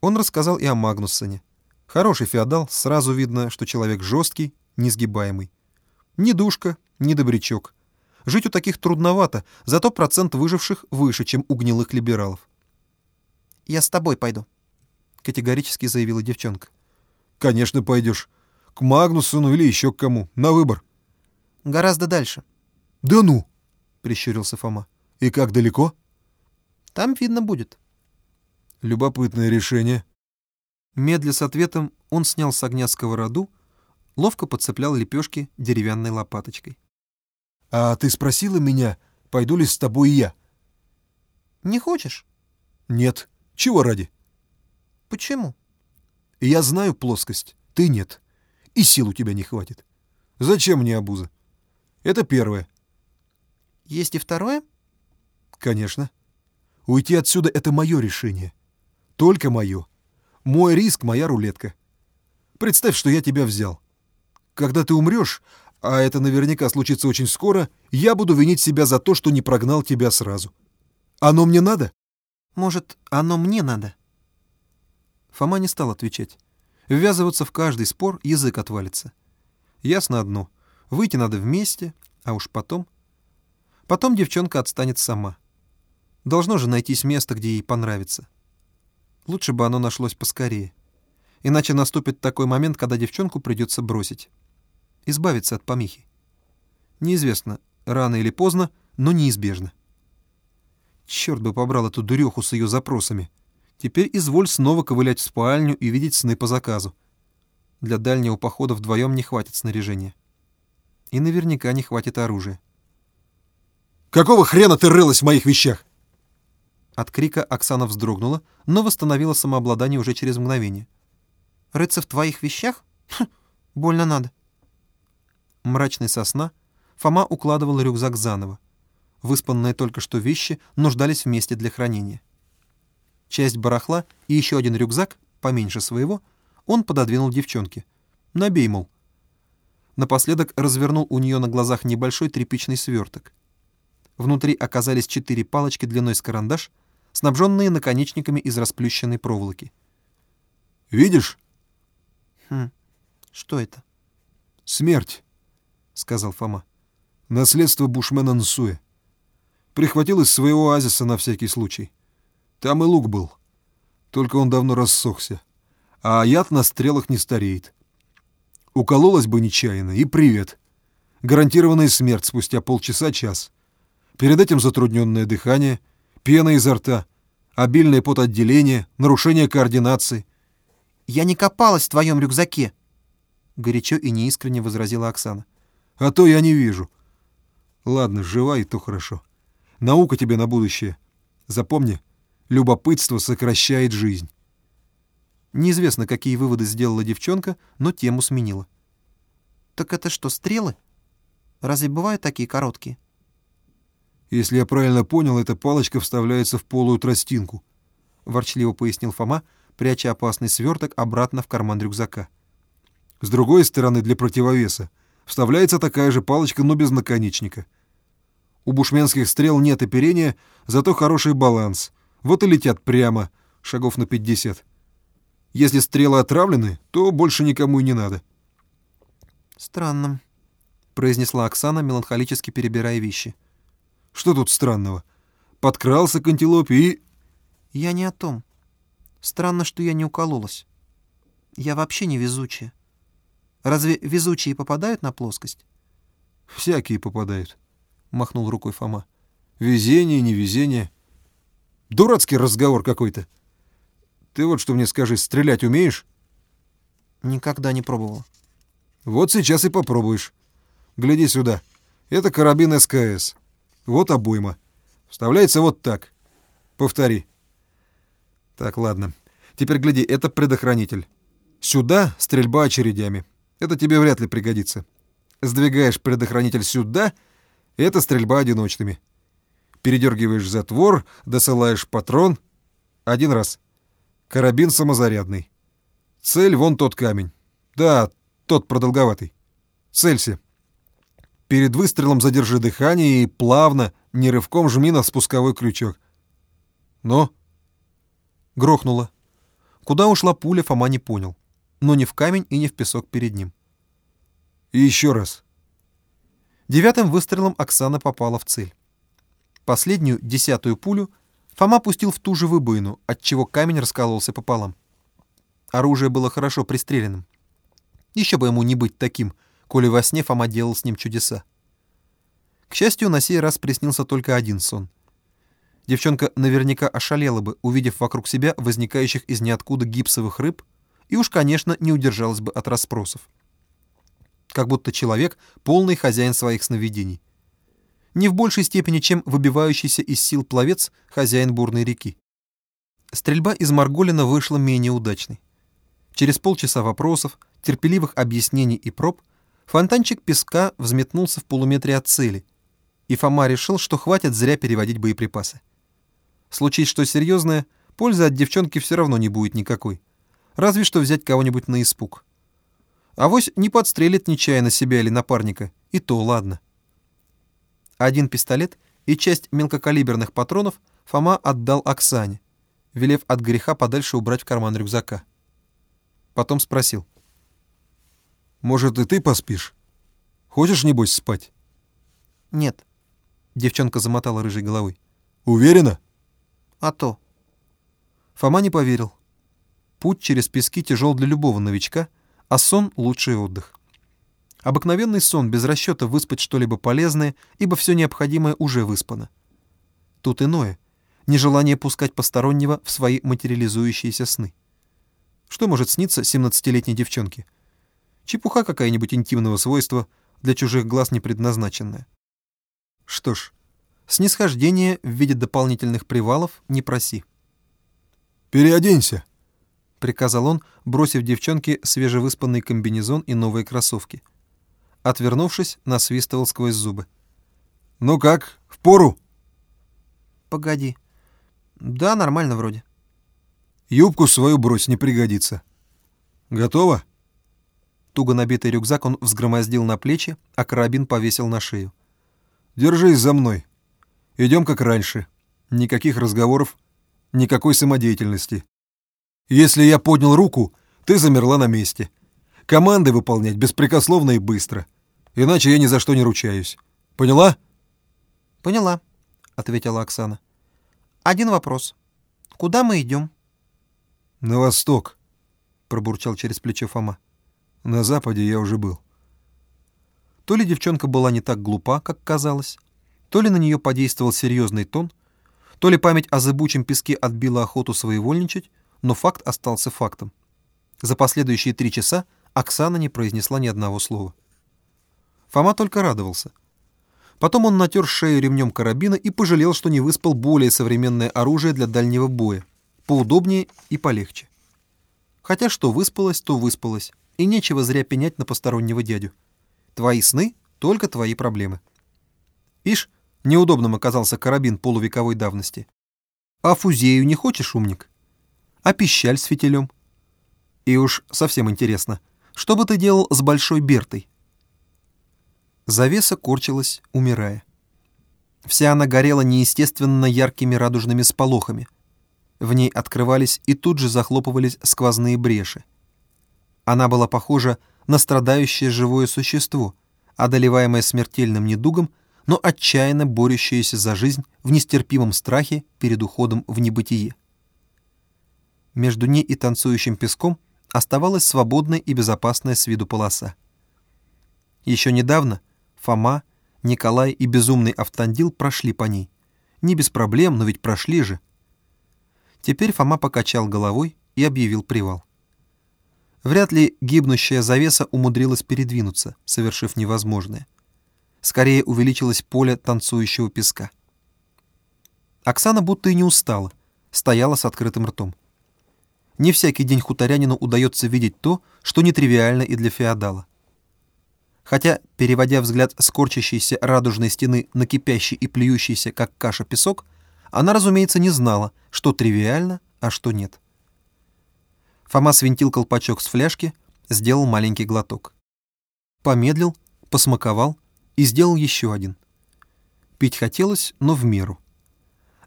Он рассказал и о Магнуссоне. Хороший феодал, сразу видно, что человек жесткий, несгибаемый. Ни душка, ни добрячок. Жить у таких трудновато, зато процент выживших выше, чем у гнилых либералов. «Я с тобой пойду», — категорически заявила девчонка. «Конечно пойдешь. К Магнусону или еще к кому. На выбор». «Гораздо дальше». «Да ну!» — прищурился Фома. «И как далеко?» «Там видно будет». «Любопытное решение». Медля с ответом он снял с огня сковороду, ловко подцеплял лепешки деревянной лопаточкой. «А ты спросила меня, пойду ли с тобой я?» «Не хочешь?» «Нет. Чего ради?» «Почему?» «Я знаю плоскость, ты нет. И сил у тебя не хватит. Зачем мне обуза? Это первое». «Есть и второе?» «Конечно. Уйти отсюда — это мое решение. Только мое. Мой риск — моя рулетка. Представь, что я тебя взял. Когда ты умрешь, а это наверняка случится очень скоро, я буду винить себя за то, что не прогнал тебя сразу. Оно мне надо? Может, оно мне надо? Фома не стал отвечать. Ввязываться в каждый спор язык отвалится. Ясно одно. Выйти надо вместе, а уж потом... Потом девчонка отстанет сама. Должно же найтись место, где ей понравится. Лучше бы оно нашлось поскорее. Иначе наступит такой момент, когда девчонку придется бросить избавиться от помехи. Неизвестно, рано или поздно, но неизбежно. Черт бы побрал эту дуреху с ее запросами. Теперь изволь снова ковылять в спальню и видеть сны по заказу. Для дальнего похода вдвоем не хватит снаряжения. И наверняка не хватит оружия. «Какого хрена ты рылась в моих вещах?» От крика Оксана вздрогнула, но восстановила самообладание уже через мгновение. «Рыться в твоих вещах? Хм, больно надо мрачной сосна, Фома укладывал рюкзак заново. Выспанные только что вещи нуждались вместе для хранения. Часть барахла и еще один рюкзак, поменьше своего, он пододвинул девчонке. «Набей, мол». Напоследок развернул у нее на глазах небольшой тряпичный сверток. Внутри оказались четыре палочки длиной с карандаш, снабженные наконечниками из расплющенной проволоки. «Видишь?» «Хм, что это?» «Смерть» сказал Фома. «Наследство бушмена Нсуя. Прихватил из своего оазиса на всякий случай. Там и лук был. Только он давно рассохся. А яд на стрелах не стареет. Укололась бы нечаянно, и привет. Гарантированная смерть спустя полчаса-час. Перед этим затрудненное дыхание, пена изо рта, обильное потоотделение, нарушение координации. «Я не копалась в твоем рюкзаке!» Горячо и неискренне возразила Оксана. А то я не вижу. Ладно, жива и то хорошо. Наука тебе на будущее. Запомни, любопытство сокращает жизнь. Неизвестно, какие выводы сделала девчонка, но тему сменила. «Так это что, стрелы? Разве бывают такие короткие?» «Если я правильно понял, эта палочка вставляется в полую тростинку», — ворчливо пояснил Фома, пряча опасный сверток обратно в карман рюкзака. «С другой стороны, для противовеса, вставляется такая же палочка, но без наконечника. У бушменских стрел нет оперения, зато хороший баланс. Вот и летят прямо, шагов на 50. Если стрелы отравлены, то больше никому и не надо. «Странно», — произнесла Оксана, меланхолически перебирая вещи. «Что тут странного? Подкрался к антилопе и...» «Я не о том. Странно, что я не укололась. Я вообще не везучая. Разве везучие попадают на плоскость? Всякие попадают, махнул рукой Фома. Везение, невезение. Дурацкий разговор какой-то. Ты вот что мне скажи, стрелять умеешь? Никогда не пробовал. Вот сейчас и попробуешь. Гляди сюда. Это карабин СКС. Вот обойма. Вставляется вот так. Повтори. Так, ладно. Теперь гляди, это предохранитель. Сюда стрельба очередями. Это тебе вряд ли пригодится. Сдвигаешь предохранитель сюда, это стрельба одиночными. Передергиваешь затвор, досылаешь патрон. Один раз. Карабин самозарядный. Цель вон тот камень. Да, тот продолговатый. Целься. Перед выстрелом задержи дыхание и плавно, не рывком жми на спусковой крючок. Но? Грохнуло. Куда ушла пуля, Фома не понял. Но не в камень и не в песок перед ним. И еще раз. Девятым выстрелом Оксана попала в цель. Последнюю, десятую пулю Фома пустил в ту же выбоину, отчего камень раскололся пополам. Оружие было хорошо пристреленным. Еще бы ему не быть таким, коли во сне Фома делал с ним чудеса. К счастью, на сей раз приснился только один сон. Девчонка наверняка ошалела бы, увидев вокруг себя возникающих из ниоткуда гипсовых рыб, и уж, конечно, не удержалась бы от расспросов. Как будто человек — полный хозяин своих сновидений. Не в большей степени, чем выбивающийся из сил пловец — хозяин бурной реки. Стрельба из Марголина вышла менее удачной. Через полчаса вопросов, терпеливых объяснений и проб фонтанчик песка взметнулся в полуметре от цели, и Фома решил, что хватит зря переводить боеприпасы. Случись что серьезное, пользы от девчонки все равно не будет никакой. Разве что взять кого-нибудь на испуг. Авось не подстрелит нечаянно себя или напарника, и то ладно. Один пистолет и часть мелкокалиберных патронов Фома отдал Оксане, велев от греха подальше убрать в карман рюкзака. Потом спросил. «Может, и ты поспишь? Хочешь, небось, спать?» Нет. Девчонка замотала рыжей головой. «Уверена?» А то. Фома не поверил. Путь через пески тяжел для любого новичка, а сон — лучший отдых. Обыкновенный сон, без расчета выспать что-либо полезное, ибо все необходимое уже выспано. Тут иное — нежелание пускать постороннего в свои материализующиеся сны. Что может сниться 17-летней девчонке? Чепуха какая-нибудь интимного свойства, для чужих глаз не предназначенная. Что ж, снисхождение в виде дополнительных привалов не проси. «Переоденься», — приказал он, бросив девчонке свежевыспанный комбинезон и новые кроссовки. Отвернувшись, насвистывал сквозь зубы. «Ну как, в пору?» Погоди. Да, нормально вроде. «Юбку свою брось, не пригодится. Готово?» Туго набитый рюкзак он взгромоздил на плечи, а карабин повесил на шею. «Держись за мной. Идем как раньше. Никаких разговоров, никакой самодеятельности. Если я поднял руку, ты замерла на месте. Команды выполнять беспрекословно и быстро. Иначе я ни за что не ручаюсь. Поняла?» Поняла, ответила Оксана. Один вопрос. Куда мы идем? «На восток», — пробурчал через плечо Фома. «На западе я уже был». То ли девчонка была не так глупа, как казалось, то ли на нее подействовал серьезный тон, то ли память о зыбучем песке отбила охоту своевольничать, но факт остался фактом. За последующие три часа Оксана не произнесла ни одного слова. Фома только радовался. Потом он натер шею ремнем карабина и пожалел, что не выспал более современное оружие для дальнего боя, поудобнее и полегче. Хотя что выспалось, то выспалось, и нечего зря пенять на постороннего дядю. Твои сны — только твои проблемы. Ишь, неудобным оказался карабин полувековой давности. А фузею не хочешь, умник? А пищаль с фитилем? И уж совсем интересно, что бы ты делал с большой Бертой? Завеса корчилась, умирая. Вся она горела неестественно яркими радужными сполохами. В ней открывались и тут же захлопывались сквозные бреши. Она была похожа на страдающее живое существо, одолеваемое смертельным недугом, но отчаянно борющееся за жизнь в нестерпимом страхе перед уходом в небытие. Между ней и танцующим песком оставалась свободная и безопасная с виду полоса. Еще недавно Фома, Николай и безумный Автандил прошли по ней. Не без проблем, но ведь прошли же. Теперь Фома покачал головой и объявил привал. Вряд ли гибнущая завеса умудрилась передвинуться, совершив невозможное. Скорее увеличилось поле танцующего песка. Оксана будто и не устала, стояла с открытым ртом. Не всякий день хуторянину удается видеть то, что нетривиально и для феодала. Хотя, переводя взгляд с корчащейся радужной стены на кипящий и плюющийся, как каша, песок, она, разумеется, не знала, что тривиально, а что нет. Фома свинтил колпачок с фляжки, сделал маленький глоток. Помедлил, посмаковал и сделал еще один. Пить хотелось, но в меру.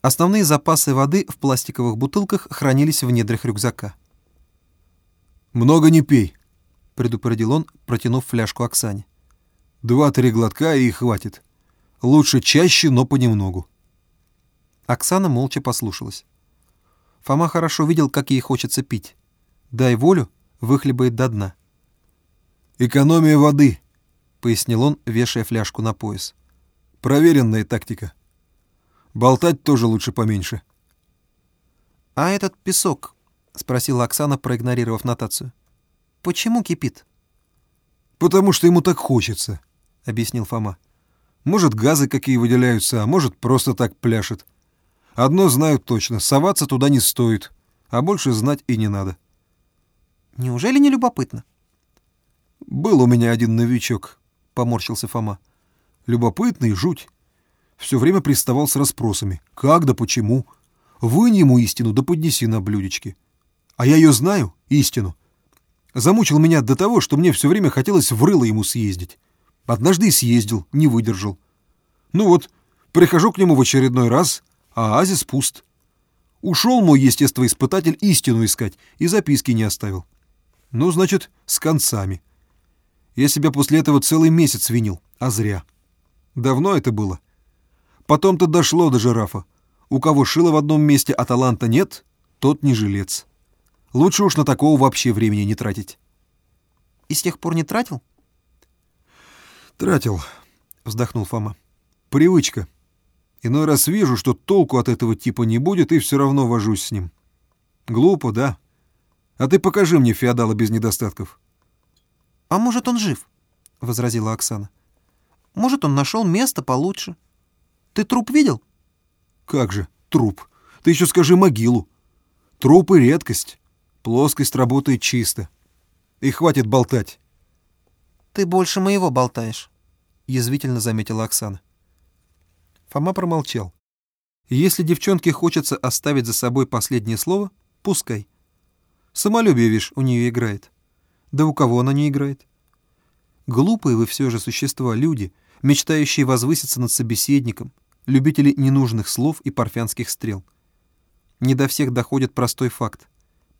Основные запасы воды в пластиковых бутылках хранились в недрах рюкзака. «Много не пей», — предупредил он, протянув фляжку Оксане. «Два-три глотка и хватит. Лучше чаще, но понемногу». Оксана молча послушалась. Фома хорошо видел, как ей хочется пить. Дай волю, выхлебает до дна. «Экономия воды», — пояснил он, вешая фляжку на пояс. «Проверенная тактика. Болтать тоже лучше поменьше». «А этот песок?» — спросила Оксана, проигнорировав нотацию. «Почему кипит?» «Потому что ему так хочется», — объяснил Фома. «Может, газы какие выделяются, а может, просто так пляшет. Одно знаю точно — соваться туда не стоит, а больше знать и не надо». «Неужели не любопытно?» «Был у меня один новичок», — поморщился Фома. «Любопытный, жуть. Все время приставал с расспросами. Как да почему? Вынь ему истину да поднеси на блюдечке. А я ее знаю, истину. Замучил меня до того, что мне все время хотелось в рыло ему съездить. Однажды и съездил, не выдержал. Ну вот, прихожу к нему в очередной раз, а оазис пуст. Ушел мой естествоиспытатель истину искать и записки не оставил. Ну, значит, с концами. Я себя после этого целый месяц винил, а зря. Давно это было. Потом-то дошло до жирафа. У кого шило в одном месте, а таланта нет, тот не жилец. Лучше уж на такого вообще времени не тратить. И с тех пор не тратил? Тратил, вздохнул Фома. Привычка. Иной раз вижу, что толку от этого типа не будет, и все равно вожусь с ним. Глупо, да? А ты покажи мне феодала без недостатков. «А может, он жив?» — возразила Оксана. «Может, он нашел место получше. Ты труп видел?» «Как же, труп? Ты еще скажи могилу. Трупы — редкость. Плоскость работает чисто. И хватит болтать». «Ты больше моего болтаешь», — язвительно заметила Оксана. Фома промолчал. Если девчонке хочется оставить за собой последнее слово, пускай. Самолюбие, видишь, у нее играет. Да у кого она не играет? Глупые вы все же существа, люди, мечтающие возвыситься над собеседником, любители ненужных слов и парфянских стрел. Не до всех доходит простой факт.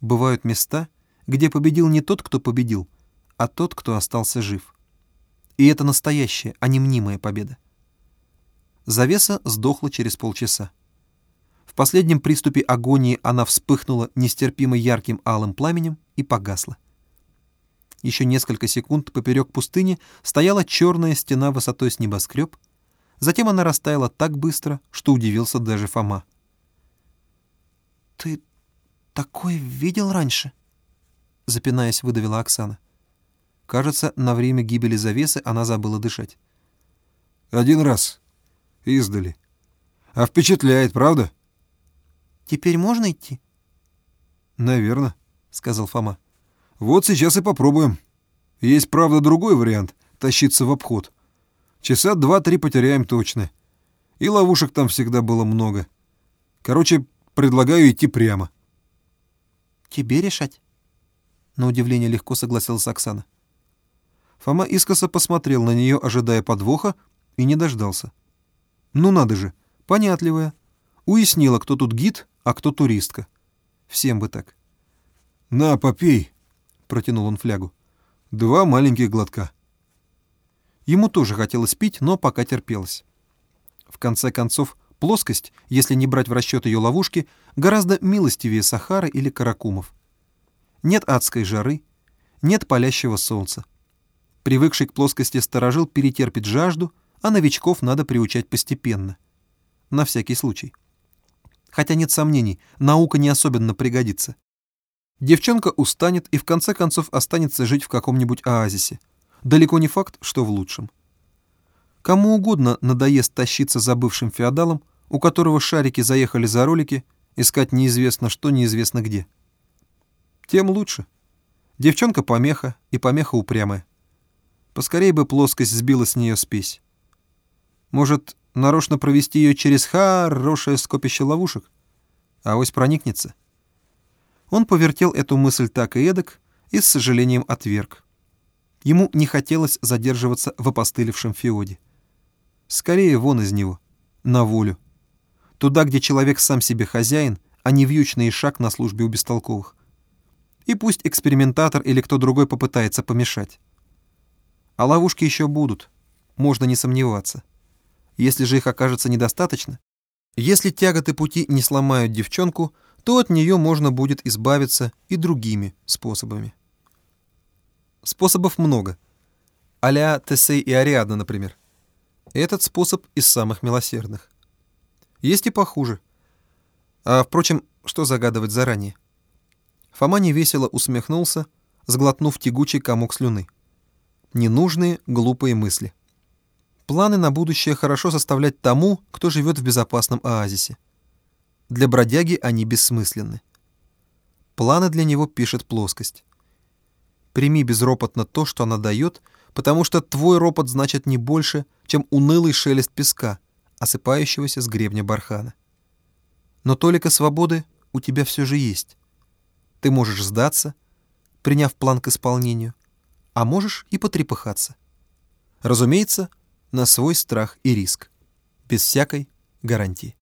Бывают места, где победил не тот, кто победил, а тот, кто остался жив. И это настоящая, а не мнимая победа. Завеса сдохла через полчаса. Последнем приступе агонии она вспыхнула нестерпимо ярким алым пламенем и погасла. Еще несколько секунд поперек пустыни стояла черная стена высотой с небоскреб. Затем она растаяла так быстро, что удивился даже Фома. «Ты такое видел раньше?» Запинаясь, выдавила Оксана. Кажется, на время гибели завесы она забыла дышать. «Один раз. Издали. А впечатляет, правда?» «Теперь можно идти?» «Наверно», — сказал Фома. Вот сейчас и попробуем. Есть, правда, другой вариант — тащиться в обход. Часа два-три потеряем точно. И ловушек там всегда было много. Короче, предлагаю идти прямо. Тебе решать? На удивление легко согласилась Оксана. Фома искоса посмотрел на нее, ожидая подвоха, и не дождался. Ну надо же, понятливая. Уяснила, кто тут гид, а кто туристка. Всем бы так. «На, попей», протянул он флягу. «Два маленьких глотка». Ему тоже хотелось пить, но пока терпелось. В конце концов, плоскость, если не брать в расчет ее ловушки, гораздо милостивее Сахары или Каракумов. Нет адской жары, нет палящего солнца. Привыкший к плоскости сторожил перетерпит жажду, а новичков надо приучать постепенно. На всякий случай. Хотя нет сомнений, наука не особенно пригодится. Девчонка устанет и в конце концов останется жить в каком-нибудь оазисе. Далеко не факт, что в лучшем. Кому угодно надоест тащиться за бывшим феодалом, у которого шарики заехали за ролики, искать неизвестно что, неизвестно где. Тем лучше. Девчонка помеха, и помеха упрямая. Поскорей бы плоскость сбила с нее спесь. Может, нарочно провести ее через хорошее скопище ловушек? А ось проникнется. Он повертел эту мысль так и эдак и с сожалением отверг. Ему не хотелось задерживаться в опостылевшем феоде. Скорее вон из него, на волю. Туда, где человек сам себе хозяин, а не вьючный шаг на службе у бестолковых. и пусть экспериментатор или кто другой попытается помешать. А ловушки еще будут, можно не сомневаться. Если же их окажется недостаточно, если тяготы пути не сломают девчонку, то от нее можно будет избавиться и другими способами. Способов много. а Тесей и Ариадна, например. Этот способ из самых милосердных. Есть и похуже. А, впрочем, что загадывать заранее? Фома невесело усмехнулся, сглотнув тягучий комок слюны. Ненужные, глупые мысли. Планы на будущее хорошо составлять тому, кто живет в безопасном оазисе. Для бродяги они бессмысленны. Планы для него пишет плоскость. Прими безропотно то, что она дает, потому что твой ропот значит не больше, чем унылый шелест песка, осыпающегося с гребня бархана. Но толика свободы у тебя все же есть. Ты можешь сдаться, приняв план к исполнению, а можешь и потрепыхаться. Разумеется, на свой страх и риск, без всякой гарантии.